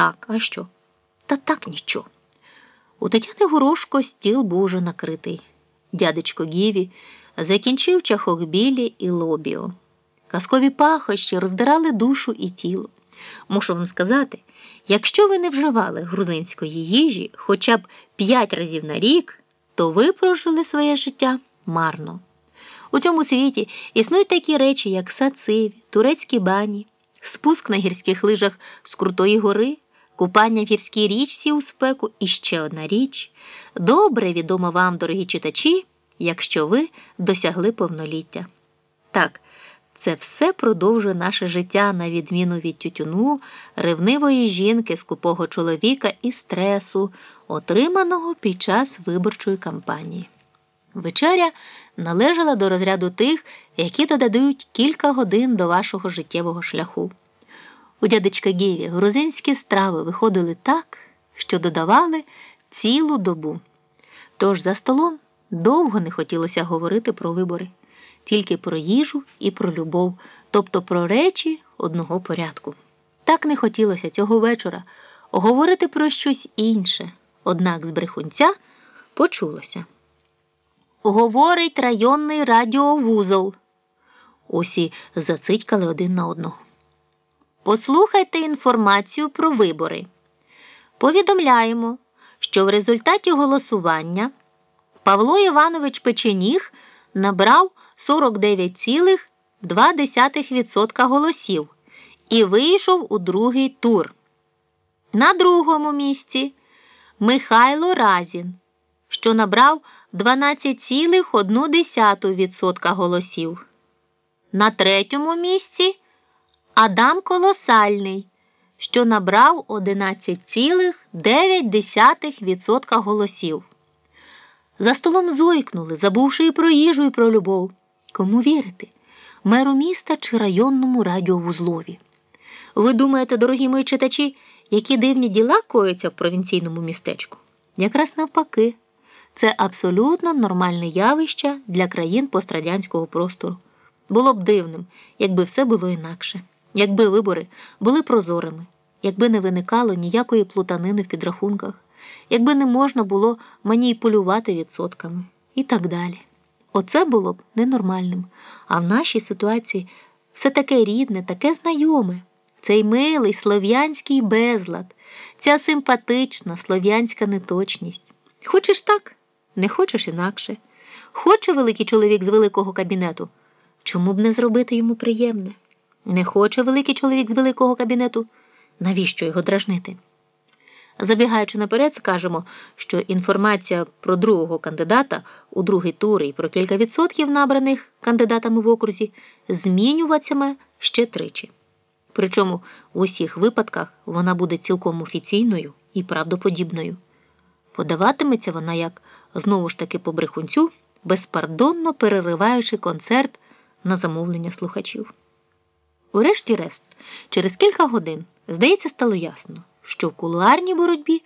Так, а що? Та так нічого. У Тетяни Горошко стіл був уже накритий. Дядечко Гіві закінчив чахок білі і лобіо. Казкові пахощі роздирали душу і тіло. Мушу вам сказати, якщо ви не вживали грузинської їжі хоча б п'ять разів на рік, то ви прожили своє життя марно. У цьому світі існують такі речі, як сациві, турецькі бані, спуск на гірських лижах з крутої гори, купання в гірській річці у спеку і ще одна річ, добре відома вам, дорогі читачі, якщо ви досягли повноліття. Так, це все продовжує наше життя на відміну від тютюну, ревнивої жінки, скупого чоловіка і стресу, отриманого під час виборчої кампанії. Вечеря належала до розряду тих, які додають кілька годин до вашого життєвого шляху. У дядечка Гіві грузинські страви виходили так, що додавали цілу добу. Тож за столом довго не хотілося говорити про вибори, тільки про їжу і про любов, тобто про речі одного порядку. Так не хотілося цього вечора говорити про щось інше, однак з брехунця почулося. Говорить районний радіовузол. Усі зацитькали один на одного. Послухайте інформацію про вибори. Повідомляємо, що в результаті голосування Павло Іванович Печеніг набрав 49,2% голосів і вийшов у другий тур. На другому місці Михайло Разін, що набрав 12,1% голосів. На третьому місці Адам Колосальний, що набрав 11,9% голосів. За столом зойкнули, забувши і про їжу, і про любов. Кому вірити? Меру міста чи районному радіовузлові? Ви думаєте, дорогі мої читачі, які дивні діла кояться в провінційному містечку? Якраз навпаки, це абсолютно нормальне явище для країн пострадянського простору. Було б дивним, якби все було інакше, якби вибори були прозорими, якби не виникало ніякої плутанини в підрахунках, якби не можна було маніпулювати відсотками і так далі. Оце було б ненормальним. А в нашій ситуації все таке рідне, таке знайоме. Цей милий слов'янський безлад, ця симпатична слов'янська неточність. Хочеш так, не хочеш інакше. Хоче великий чоловік з великого кабінету. Чому б не зробити йому приємне? Не хоче великий чоловік з великого кабінету. Навіщо його дражнити? Забігаючи наперед, скажемо, що інформація про другого кандидата у другий тур і про кілька відсотків набраних кандидатами в окрузі змінюватиме ще тричі. Причому в усіх випадках вона буде цілком офіційною і правдоподібною. Подаватиметься вона як знову ж таки по брехунцю, безпардонно перериваючи концерт на замовлення слухачів. Урешті-решт, через кілька годин, здається, стало ясно, що в кулуарній боротьбі,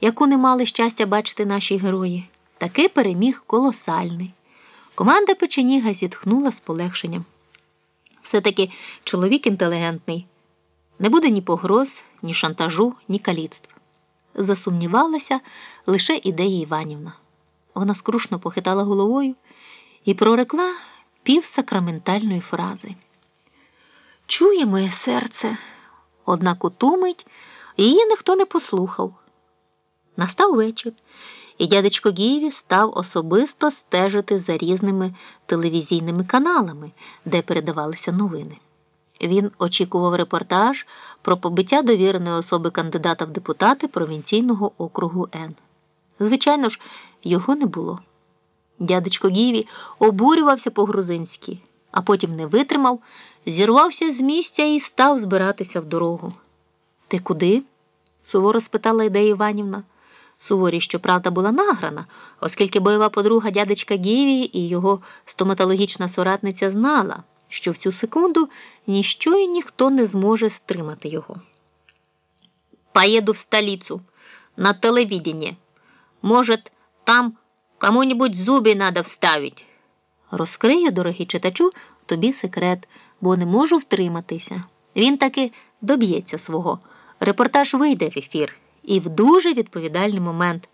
яку не мали щастя бачити наші герої, таки переміг колосальний. Команда печеніга зітхнула з полегшенням. Все-таки чоловік інтелігентний, не буде ні погроз, ні шантажу, ні каліцтв. Засумнівалася лише ідея Іванівна. Вона скрушно похитала головою і прорекла півсакраментальної фрази. Чує моє серце, однак у ту її ніхто не послухав. Настав вечір, і дядечко Гіві став особисто стежити за різними телевізійними каналами, де передавалися новини. Він очікував репортаж про побиття довіреної особи кандидата в депутати провінційного округу Н. Звичайно ж, його не було. Дядечко Гіві обурювався по-грузинськи, а потім не витримав, зірвався з місця і став збиратися в дорогу. Ти куди? суворо спитала Ідея Іванівна. Суворість, щоправда, була награна, оскільки бойова подруга дядечка Гіві і його стоматологічна соратниця знала, що в цю секунду ніщо і ніхто не зможе стримати його. Поеду в столицу, на телевидение. Может, там кому-нибудь зуби надо вставить. Розкрию, дорогий читачу, тобі секрет, бо не можу втриматися. Він таки доб'ється свого. Репортаж вийде в ефір і в дуже відповідальний момент.